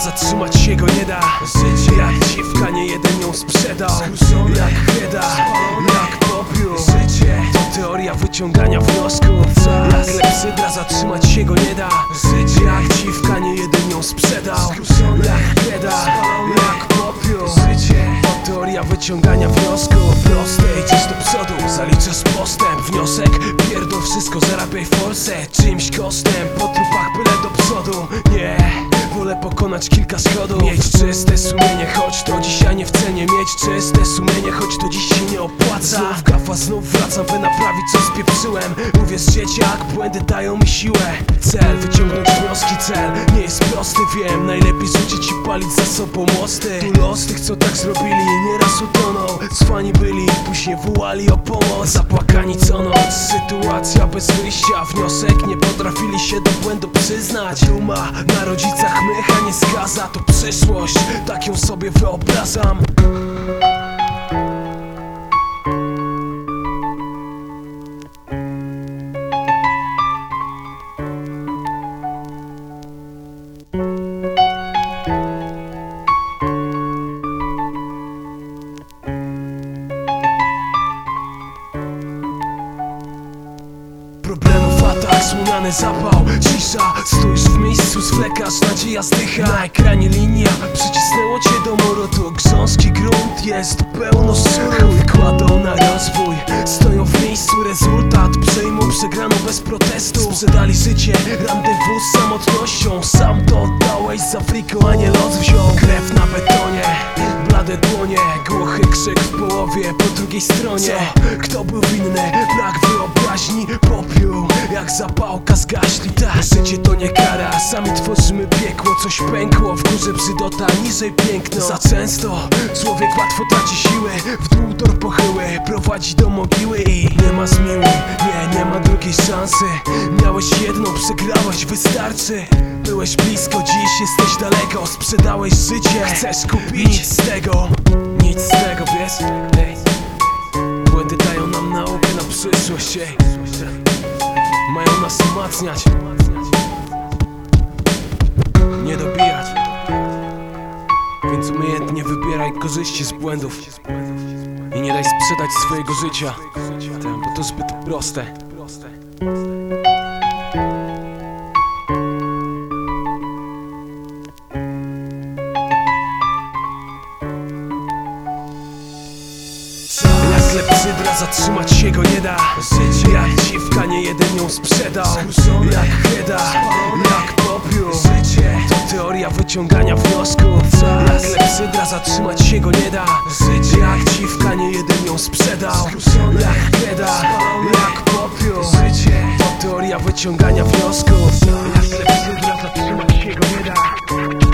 zatrzymać się go nie da. Życie jak dziwka, nie jeden ją sprzedał Jak kreda, jak popiół. Życie. To teoria wyciągania wniosków Jak klepsydra, zatrzymać się go nie da. Życie jak dziwka, nie jeden ją sprzedał Jak kreda, jak popiół. Życie. To teoria wyciągania wniosków Proste, idziesz do przodu, zaliczasz postęp. Wniosek, pierdol wszystko, zarabiaj forsę. Czymś kosztem, po trupach byle do przodu. Nie, wolę pokonać kilka schodów. Mieć czyste sumienie, choć to dzisiaj nie w cenie. Mieć czyste sumienie, choć to dziś się nie opłaca. Znów gafa, znów wracam, by naprawić co spieprzyłem. Uwierz dzieciak, błędy dają mi siłę. Cel, wyciągnąć wnioski, cel. Nie jest prosty, wiem, najlepiej rzucić i palić za sobą mosty. Tu los tych, co tak zrobili, nieraz utonął. Cwani byli, później wołali o pomoc. Zapłakani co noc, sytuacja bez wyjścia. Wniosek, nie potrafili się do błędu przyznać. Duma na rodzicach mycha nie skaza To przyszłość, tak ją sobie wyobrażam Problemów atak, słoniany zapał. Cisza, stoisz w miejscu, zwlekasz, nadzieja zdycha. Na ekranie linia, przycisnęło cię do morotu Grząski grunt jest pełno suru Wkładą na rozwój, stoją w miejscu. Rezultat przejmą przegraną bez protestu. Sprzedali życie, randewu z samotnością. Sam to oddałeś za friko, a nie los wziął. Krew na betonie, blade dłonie. Głuchy krzyk w połowie, po drugiej stronie. Kto był winny? Brak wyobraźni jak zapałka zgaśli Tak, życie to nie kara. Sami tworzymy piekło, coś pękło. W górze brzydota, niżej piękno. Za często człowiek łatwo traci siły W dół tor pochyły, prowadzi do mogiły I nie ma zmiłuj, nie, nie ma drugiej szansy. Miałeś jedną, przegrałeś, wystarczy. Byłeś blisko, dziś jesteś daleko. Sprzedałeś życie, chcesz kupić Nic z tego, nic z tego, wiesz? Błędy dają nam naukę na przyszłość ej. Nas umacniać Nie dobijać. Więc umiejętnie wybieraj korzyści z błędów I nie daj sprzedać swojego życia. Bo to zbyt proste Klepsydra zatrzymać się go nie da. Życie jak dziwka, nie jeden ją sprzedał. Jak kreda, jak popiół. Życie to teoria wyciągania wniosków Jak klepsydra zatrzymać się go nie da. Życie jak dziwka, nie jeden ją sprzedał. Jak kreda, jak popiół. Życie to teoria wyciągania wniosków Jak klepsydra zatrzymać się go nie da